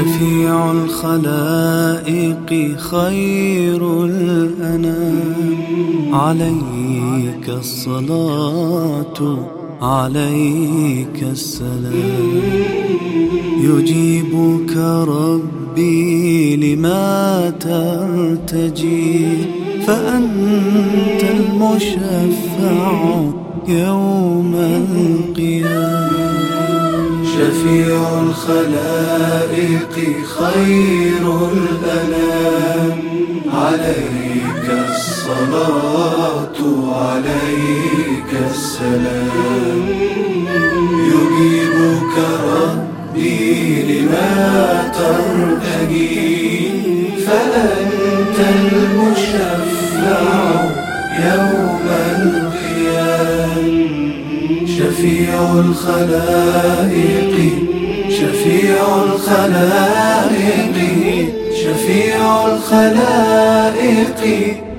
شفيع الخلائق خير الأنام. عليك الصلاة عليك السلام. يجيبك ربي لما ترتجي فأنت المشفع يوم القيامة. شفيع الخلائق خير الأنام. عليك الصلاة عليك السلام. يجيبك ربي لما ترتجي. شفيع الخلائق شفيع الخلائق شفيع الخلائق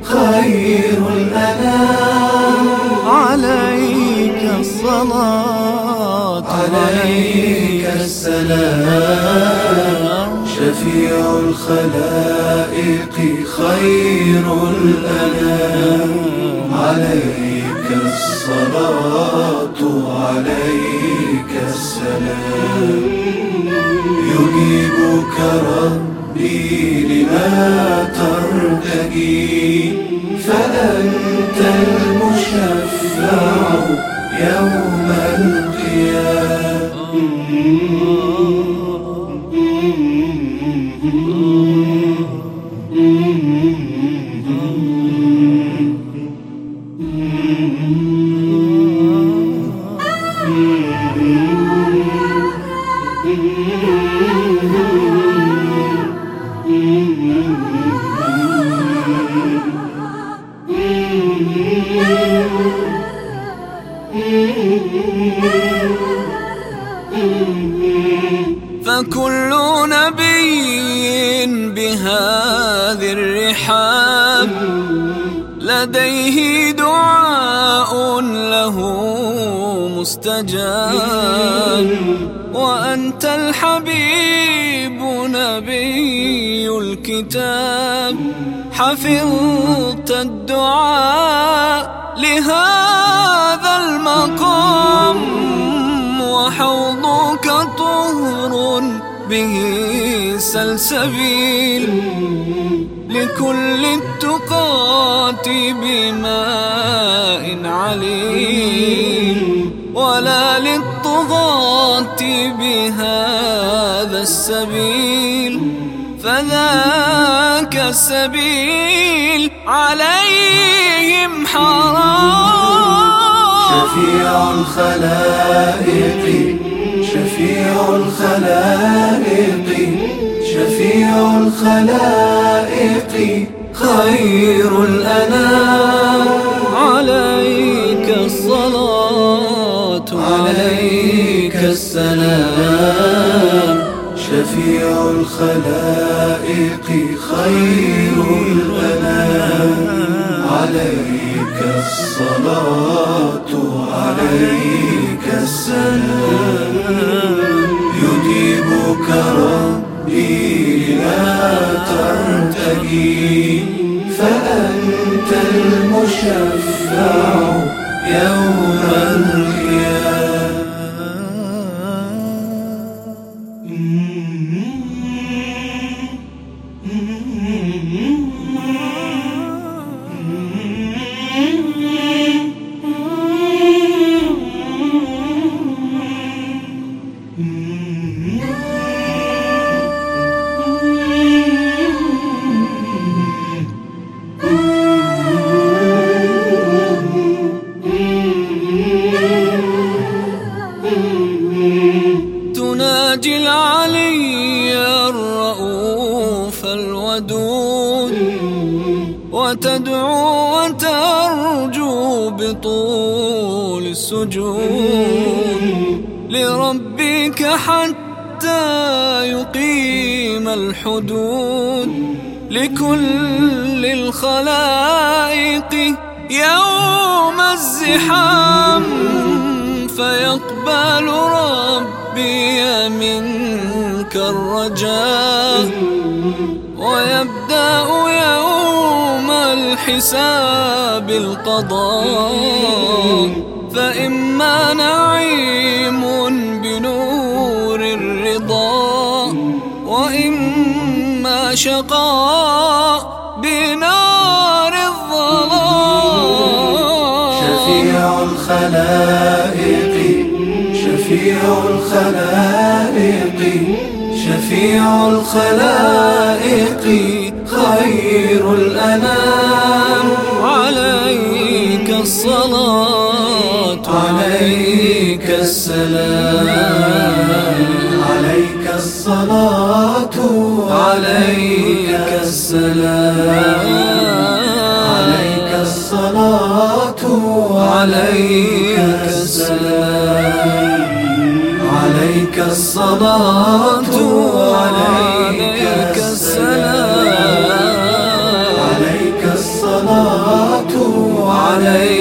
خير الأنام. عليك الصلاة عليك السلام. شفيع الخلائق خير الأنام. عليك الصلاة عليك السلام. يجيبك ربي لما ترتجي فأنت المشفع يوم فكل نبي بهذه الرحاب لديه دعاء له مستجاب. وأنت الحبيب نبي الكتاب حفظت الدعاء لهذا المقام وحوضك طهر به سلسبيل لكل التقات بماء عليل ولا للطغاة بهذا السبيل. فذاك السبيل عليهم حرام. شفيع الخلائق شفيع الخلائق شفيع الخلائق خير الأنام. عليك الصلاة عليك السلام. شفيع الخلائق خير الأنام. عليك الصلاة عليك السلام. يجيبك ربي لا ترتجي فأنت المشفع يوم القيامة وترجو بطول السجود لربك حتى يقيم الحدود لكل الخلائق يوم الزحام فيقبل ربي منك الرجاء الحساب القضاء. فإما نعيم بنور الرضا وإما شقاء بنار الظلام. شفيع الخلائق شفيع الخلائق شفيع الخلائق. خير الأنام. عليك الصلاة عليك السلام. عليك الصلاة عليك السلام. عليك الصلاة عليك السلام. عليك الصلاة السلام عليك الصلاة عليك